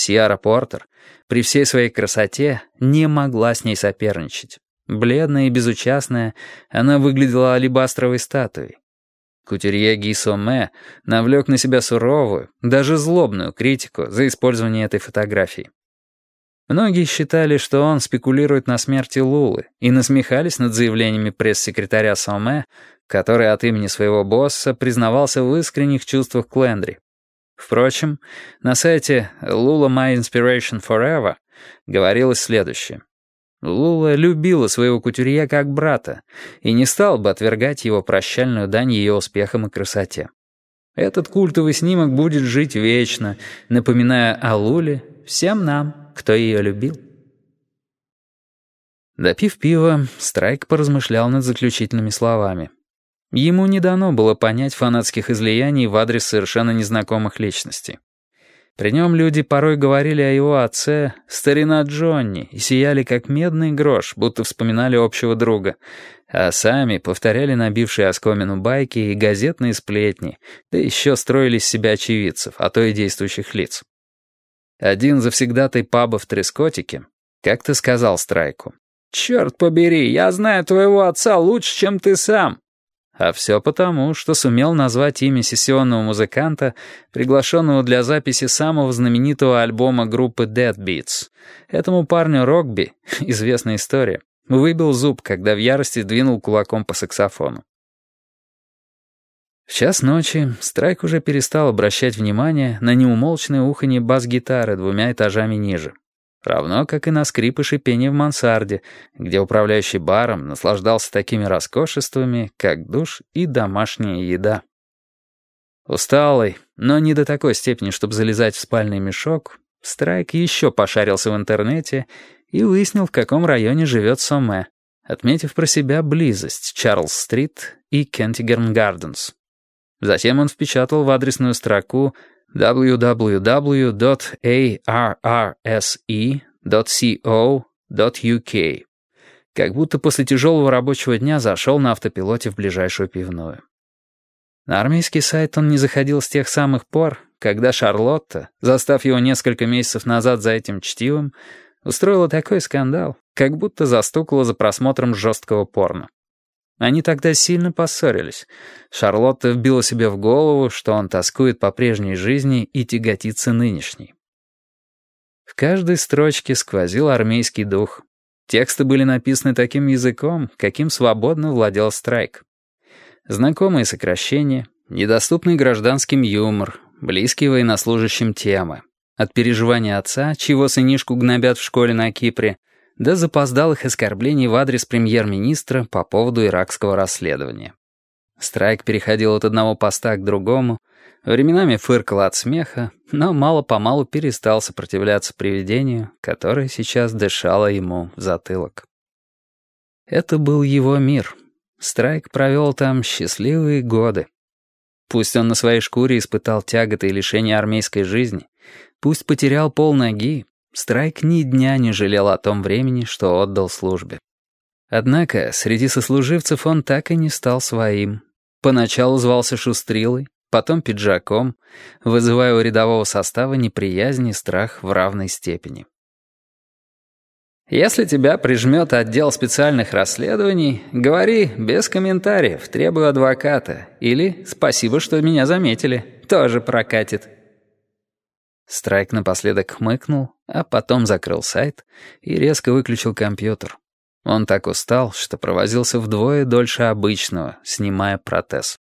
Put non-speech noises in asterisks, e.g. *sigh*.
Сиара Портер, при всей своей красоте, не могла с ней соперничать. Бледная и безучастная, она выглядела алебастровой статуей. Кутюрье Ги Соме навлек на себя суровую, даже злобную критику за использование этой фотографии. Многие считали, что он спекулирует на смерти Лулы, и насмехались над заявлениями пресс-секретаря Соме, который от имени своего босса признавался в искренних чувствах к Лендри. Впрочем, на сайте «Lula My Inspiration Forever» говорилось следующее. Лула любила своего кутюрье как брата и не стал бы отвергать его прощальную дань ее успехам и красоте. Этот культовый снимок будет жить вечно, напоминая о Луле всем нам, кто ее любил. Допив пива, Страйк поразмышлял над заключительными словами. Ему не дано было понять фанатских излияний в адрес совершенно незнакомых личностей. При нем люди порой говорили о его отце «старина Джонни» и сияли как медный грош, будто вспоминали общего друга, а сами повторяли набившие оскомину байки и газетные сплетни, да еще строили из себя очевидцев, а то и действующих лиц. Один завсегдатай паба в Трескотике как-то сказал Страйку, «Черт побери, я знаю твоего отца лучше, чем ты сам». А все потому, что сумел назвать имя сессионного музыканта, приглашенного для записи самого знаменитого альбома группы Dead Beats. Этому парню Рокби, *laughs* известная история, выбил зуб, когда в ярости двинул кулаком по саксофону. В час ночи Страйк уже перестал обращать внимание на неумолчное уханье бас-гитары двумя этажами ниже. Равно как и на скрип и шипение в мансарде, где управляющий баром наслаждался такими роскошествами, как душ и домашняя еда. Усталый, но не до такой степени, чтобы залезать в спальный мешок, Страйк еще пошарился в интернете и выяснил, в каком районе живет Соме, отметив про себя близость Чарльз-стрит и Кентигерн Гарденс. Затем он впечатал в адресную строку www.arrse.co.uk, как будто после тяжелого рабочего дня зашел на автопилоте в ближайшую пивную. На армейский сайт он не заходил с тех самых пор, когда Шарлотта, застав его несколько месяцев назад за этим чтивом, устроила такой скандал, как будто застукала за просмотром жесткого порно. Они тогда сильно поссорились. Шарлотта вбила себе в голову, что он тоскует по прежней жизни и тяготится нынешней. В каждой строчке сквозил армейский дух. Тексты были написаны таким языком, каким свободно владел Страйк. Знакомые сокращения, недоступный гражданским юмор, близкие военнослужащим темы. От переживания отца, чего сынишку гнобят в школе на Кипре, до запоздалых оскорблений в адрес премьер-министра по поводу иракского расследования. Страйк переходил от одного поста к другому, временами фыркал от смеха, но мало-помалу перестал сопротивляться привидению, которое сейчас дышало ему в затылок. Это был его мир. Страйк провел там счастливые годы. Пусть он на своей шкуре испытал тяготы и лишения армейской жизни, пусть потерял пол ноги, Страйк ни дня не жалел о том времени, что отдал службе. Однако среди сослуживцев он так и не стал своим. Поначалу звался Шустрилой, потом Пиджаком, вызывая у рядового состава неприязнь и страх в равной степени. «Если тебя прижмет отдел специальных расследований, говори без комментариев, требую адвоката, или «спасибо, что меня заметили», тоже прокатит». Страйк напоследок хмыкнул, а потом закрыл сайт и резко выключил компьютер. Он так устал, что провозился вдвое дольше обычного, снимая протез.